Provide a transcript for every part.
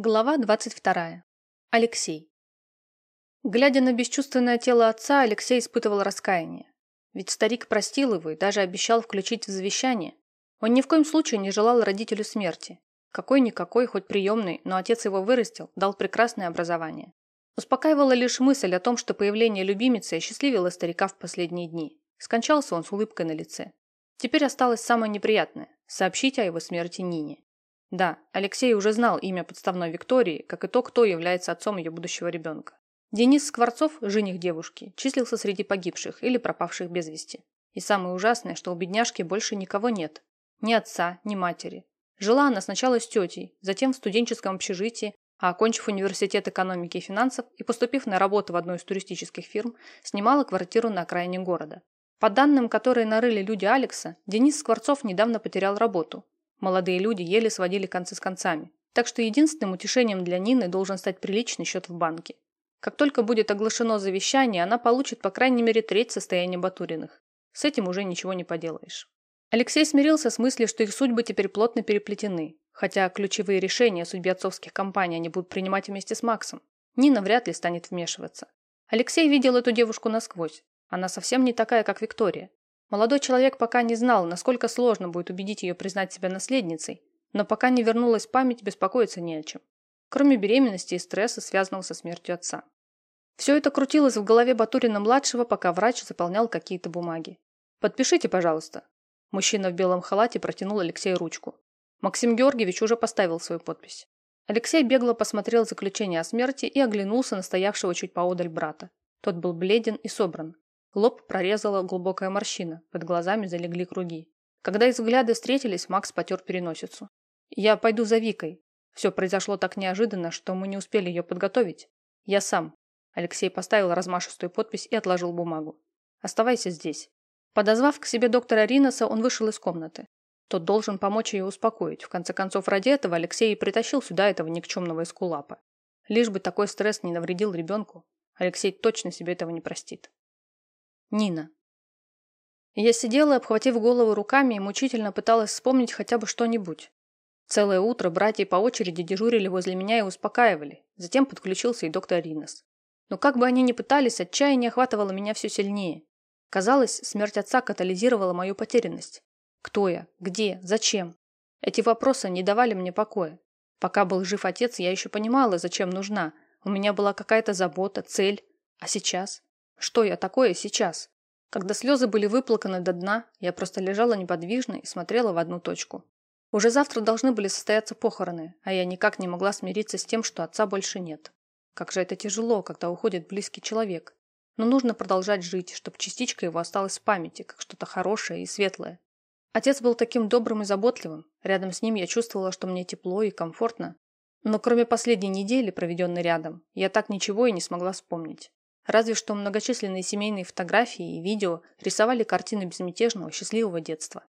Глава 22. Алексей. Глядя на бесчувственное тело отца, Алексей испытывал раскаяние. Ведь старик простил его и даже обещал включить в завещание. Он ни в коем случае не желал родителю смерти. Какой-никакой, хоть приемный, но отец его вырастил, дал прекрасное образование. Успокаивала лишь мысль о том, что появление любимицы осчастливило старика в последние дни. Скончался он с улыбкой на лице. Теперь осталось самое неприятное – сообщить о его смерти Нине. Да, Алексей уже знал имя подставной Виктории, как и то, кто является отцом ее будущего ребенка. Денис Скворцов, жених девушки, числился среди погибших или пропавших без вести. И самое ужасное, что у бедняжки больше никого нет. Ни отца, ни матери. Жила она сначала с тетей, затем в студенческом общежитии, а окончив университет экономики и финансов и поступив на работу в одну из туристических фирм, снимала квартиру на окраине города. По данным, которые нарыли люди Алекса, Денис Скворцов недавно потерял работу, Молодые люди еле сводили концы с концами. Так что единственным утешением для Нины должен стать приличный счет в банке. Как только будет оглашено завещание, она получит по крайней мере треть состояния Батуриных. С этим уже ничего не поделаешь. Алексей смирился с мыслью, что их судьбы теперь плотно переплетены, хотя ключевые решения о судьбе отцовских компаний они будут принимать вместе с Максом. Нина вряд ли станет вмешиваться. Алексей видел эту девушку насквозь. Она совсем не такая, как Виктория. Молодой человек пока не знал, насколько сложно будет убедить ее признать себя наследницей, но пока не вернулась память, беспокоиться не о чем. Кроме беременности и стресса, связанного со смертью отца. Все это крутилось в голове Батурина-младшего, пока врач заполнял какие-то бумаги. «Подпишите, пожалуйста». Мужчина в белом халате протянул Алексею ручку. Максим Георгиевич уже поставил свою подпись. Алексей бегло посмотрел заключение о смерти и оглянулся на стоявшего чуть поодаль брата. Тот был бледен и собран. Лоб прорезала глубокая морщина, под глазами залегли круги. Когда их взгляды встретились, Макс потер переносицу. «Я пойду за Викой. Все произошло так неожиданно, что мы не успели ее подготовить. Я сам». Алексей поставил размашистую подпись и отложил бумагу. «Оставайся здесь». Подозвав к себе доктора Риноса, он вышел из комнаты. Тот должен помочь ее успокоить. В конце концов, ради этого Алексей и притащил сюда этого никчемного эскулапа. Лишь бы такой стресс не навредил ребенку, Алексей точно себе этого не простит. Нина. Я сидела, обхватив голову руками и мучительно пыталась вспомнить хотя бы что-нибудь. Целое утро братья по очереди дежурили возле меня и успокаивали. Затем подключился и доктор Ринос. Но как бы они ни пытались, отчаяние охватывало меня все сильнее. Казалось, смерть отца катализировала мою потерянность. Кто я? Где? Зачем? Эти вопросы не давали мне покоя. Пока был жив отец, я еще понимала, зачем нужна. У меня была какая-то забота, цель. А сейчас? Что я такое сейчас? Когда слезы были выплаканы до дна, я просто лежала неподвижно и смотрела в одну точку. Уже завтра должны были состояться похороны, а я никак не могла смириться с тем, что отца больше нет. Как же это тяжело, когда уходит близкий человек. Но нужно продолжать жить, чтобы частичка его осталась в памяти, как что-то хорошее и светлое. Отец был таким добрым и заботливым. Рядом с ним я чувствовала, что мне тепло и комфортно. Но кроме последней недели, проведенной рядом, я так ничего и не смогла вспомнить. Разве что многочисленные семейные фотографии и видео рисовали картины безмятежного, счастливого детства.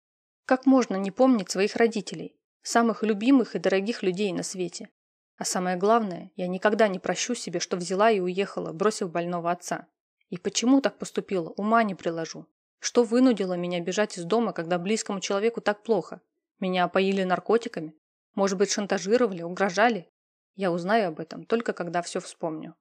Как можно не помнить своих родителей, самых любимых и дорогих людей на свете? А самое главное, я никогда не прощу себе, что взяла и уехала, бросив больного отца. И почему так поступила, ума не приложу. Что вынудило меня бежать из дома, когда близкому человеку так плохо? Меня опоили наркотиками? Может быть, шантажировали, угрожали? Я узнаю об этом только когда все вспомню.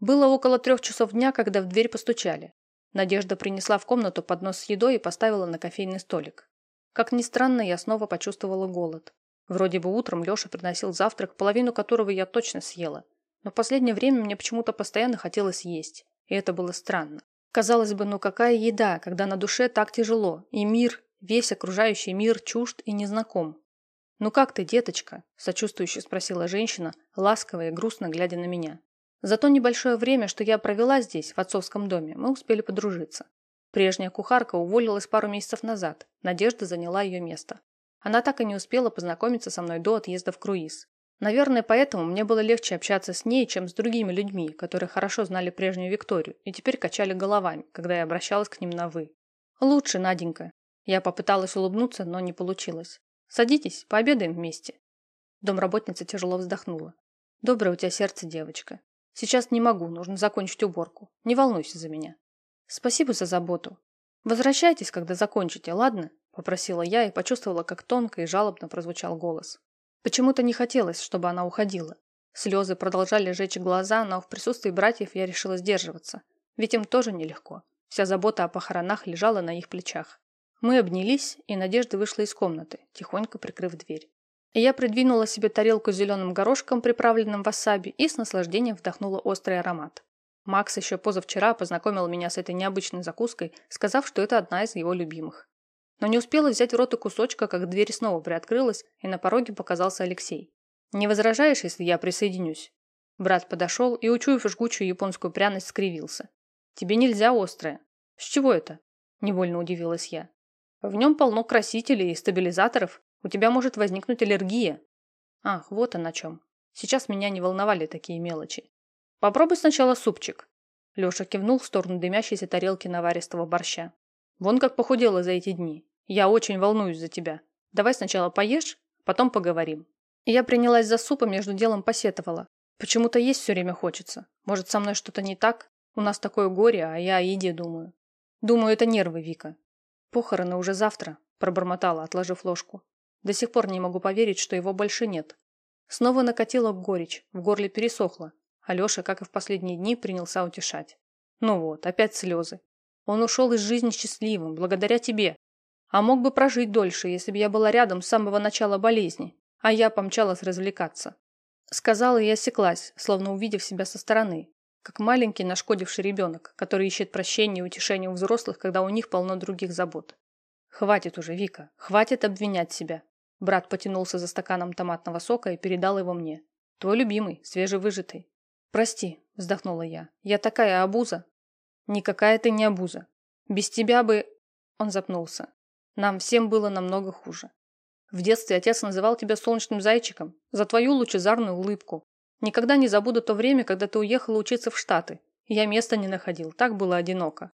Было около трех часов дня, когда в дверь постучали. Надежда принесла в комнату поднос с едой и поставила на кофейный столик. Как ни странно, я снова почувствовала голод. Вроде бы утром Леша приносил завтрак, половину которого я точно съела. Но в последнее время мне почему-то постоянно хотелось есть. И это было странно. Казалось бы, ну какая еда, когда на душе так тяжело, и мир, весь окружающий мир чужд и незнаком. «Ну как ты, деточка?» – сочувствующе спросила женщина, ласково и грустно глядя на меня. За то небольшое время, что я провела здесь, в отцовском доме, мы успели подружиться. Прежняя кухарка уволилась пару месяцев назад. Надежда заняла ее место. Она так и не успела познакомиться со мной до отъезда в круиз. Наверное, поэтому мне было легче общаться с ней, чем с другими людьми, которые хорошо знали прежнюю Викторию и теперь качали головами, когда я обращалась к ним на «вы». «Лучше, Наденька». Я попыталась улыбнуться, но не получилось. «Садитесь, пообедаем вместе». Домработница тяжело вздохнула. «Доброе у тебя сердце, девочка. Сейчас не могу, нужно закончить уборку. Не волнуйся за меня. Спасибо за заботу. Возвращайтесь, когда закончите, ладно? Попросила я и почувствовала, как тонко и жалобно прозвучал голос. Почему-то не хотелось, чтобы она уходила. Слезы продолжали жечь глаза, но в присутствии братьев я решила сдерживаться. Ведь им тоже нелегко. Вся забота о похоронах лежала на их плечах. Мы обнялись, и Надежда вышла из комнаты, тихонько прикрыв дверь. Я придвинула себе тарелку с зеленым горошком, приправленным васаби, и с наслаждением вдохнула острый аромат. Макс еще позавчера познакомил меня с этой необычной закуской, сказав, что это одна из его любимых. Но не успела взять в рот и кусочка, как дверь снова приоткрылась, и на пороге показался Алексей. «Не возражаешь, если я присоединюсь?» Брат подошел и, учуяв жгучую японскую пряность, скривился. «Тебе нельзя острое». «С чего это?» – невольно удивилась я. «В нем полно красителей и стабилизаторов, у тебя может возникнуть аллергия. Ах, вот он о чем. Сейчас меня не волновали такие мелочи. Попробуй сначала супчик. Леша кивнул в сторону дымящейся тарелки наваристого борща. Вон как похудела за эти дни. Я очень волнуюсь за тебя. Давай сначала поешь, потом поговорим. Я принялась за суп и между делом посетовала. Почему-то есть все время хочется. Может, со мной что-то не так? У нас такое горе, а я о еде думаю. Думаю, это нервы, Вика. Похороны уже завтра, пробормотала, отложив ложку. До сих пор не могу поверить, что его больше нет. Снова накатила горечь, в горле пересохло. Алеша, как и в последние дни, принялся утешать. Ну вот, опять слезы. Он ушел из жизни счастливым, благодаря тебе. А мог бы прожить дольше, если бы я была рядом с самого начала болезни, а я помчалась развлекаться. Сказала и осеклась, словно увидев себя со стороны, как маленький нашкодивший ребенок, который ищет прощения и утешения у взрослых, когда у них полно других забот. Хватит уже, Вика, хватит обвинять себя. Брат потянулся за стаканом томатного сока и передал его мне. Твой любимый, свежевыжатый. Прости, вздохнула я. Я такая обуза. Никакая ты не обуза. Без тебя бы... Он запнулся. Нам всем было намного хуже. В детстве отец называл тебя солнечным зайчиком за твою лучезарную улыбку. Никогда не забуду то время, когда ты уехала учиться в Штаты. Я места не находил, так было одиноко.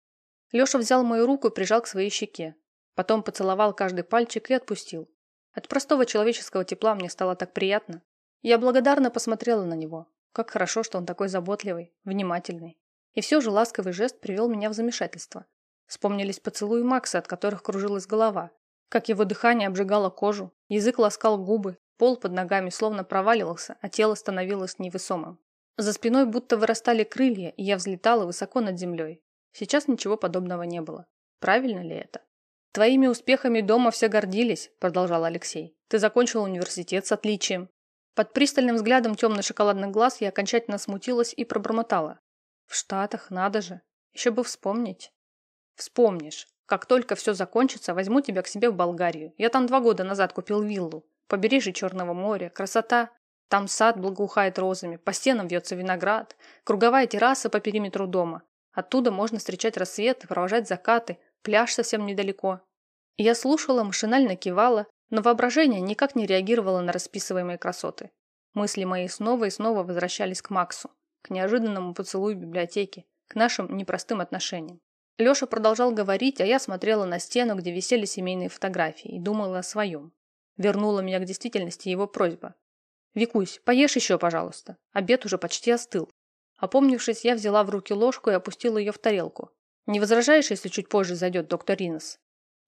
Леша взял мою руку и прижал к своей щеке. Потом поцеловал каждый пальчик и отпустил. От простого человеческого тепла мне стало так приятно. Я благодарно посмотрела на него. Как хорошо, что он такой заботливый, внимательный. И все же ласковый жест привел меня в замешательство. Вспомнились поцелуи Макса, от которых кружилась голова. Как его дыхание обжигало кожу, язык ласкал губы, пол под ногами словно проваливался, а тело становилось невесомым. За спиной будто вырастали крылья, и я взлетала высоко над землей. Сейчас ничего подобного не было. Правильно ли это? «Твоими успехами дома все гордились», – продолжал Алексей. «Ты закончил университет с отличием». Под пристальным взглядом темно-шоколадных глаз я окончательно смутилась и пробормотала. «В Штатах, надо же. Еще бы вспомнить». «Вспомнишь. Как только все закончится, возьму тебя к себе в Болгарию. Я там два года назад купил виллу. Побережье Черного моря, красота. Там сад благоухает розами, по стенам вьется виноград, круговая терраса по периметру дома. Оттуда можно встречать рассветы, провожать закаты, пляж совсем недалеко. Я слушала, машинально кивала, но воображение никак не реагировало на расписываемые красоты. Мысли мои снова и снова возвращались к Максу, к неожиданному поцелую в библиотеке, к нашим непростым отношениям. Леша продолжал говорить, а я смотрела на стену, где висели семейные фотографии, и думала о своем. Вернула меня к действительности его просьба. «Викусь, поешь еще, пожалуйста. Обед уже почти остыл». Опомнившись, я взяла в руки ложку и опустила ее в тарелку. «Не возражаешь, если чуть позже зайдет доктор Ринос?»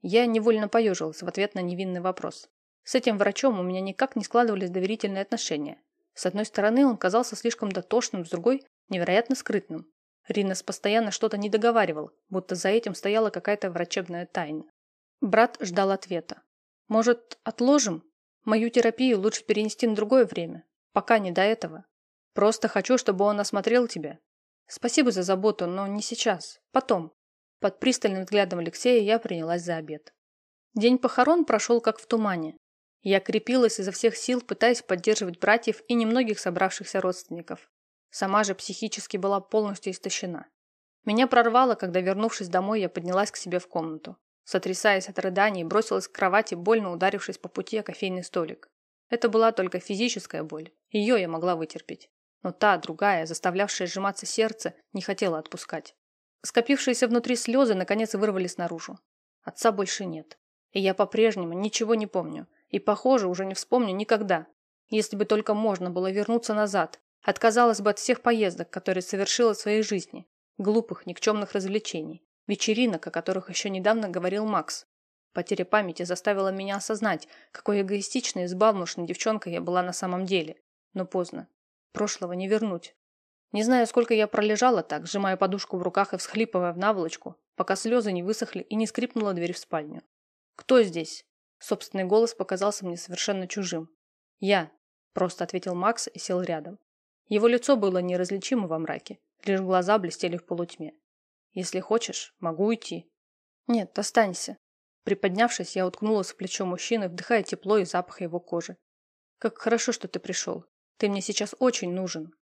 Я невольно поежилась в ответ на невинный вопрос. С этим врачом у меня никак не складывались доверительные отношения. С одной стороны, он казался слишком дотошным, с другой – невероятно скрытным. Ринес постоянно что-то не договаривал, будто за этим стояла какая-то врачебная тайна. Брат ждал ответа. «Может, отложим? Мою терапию лучше перенести на другое время. Пока не до этого. Просто хочу, чтобы он осмотрел тебя. Спасибо за заботу, но не сейчас. Потом. Под пристальным взглядом Алексея я принялась за обед. День похорон прошел как в тумане. Я крепилась изо всех сил, пытаясь поддерживать братьев и немногих собравшихся родственников. Сама же психически была полностью истощена. Меня прорвало, когда, вернувшись домой, я поднялась к себе в комнату. Сотрясаясь от рыданий, бросилась к кровати, больно ударившись по пути о кофейный столик. Это была только физическая боль. Ее я могла вытерпеть. Но та, другая, заставлявшая сжиматься сердце, не хотела отпускать. Скопившиеся внутри слезы наконец вырвались наружу. Отца больше нет. И я по-прежнему ничего не помню. И, похоже, уже не вспомню никогда. Если бы только можно было вернуться назад, отказалась бы от всех поездок, которые совершила в своей жизни, глупых, никчемных развлечений, вечеринок, о которых еще недавно говорил Макс. Потеря памяти заставила меня осознать, какой эгоистичной и избалмошной девчонкой я была на самом деле. Но поздно. Прошлого не вернуть. Не знаю, сколько я пролежала так, сжимая подушку в руках и всхлипывая в наволочку, пока слезы не высохли и не скрипнула дверь в спальню. «Кто здесь?» Собственный голос показался мне совершенно чужим. «Я», – просто ответил Макс и сел рядом. Его лицо было неразличимо во мраке, лишь глаза блестели в полутьме. «Если хочешь, могу уйти». «Нет, останься». Приподнявшись, я уткнулась в плечо мужчины, вдыхая тепло и запах его кожи. «Как хорошо, что ты пришел. Ты мне сейчас очень нужен.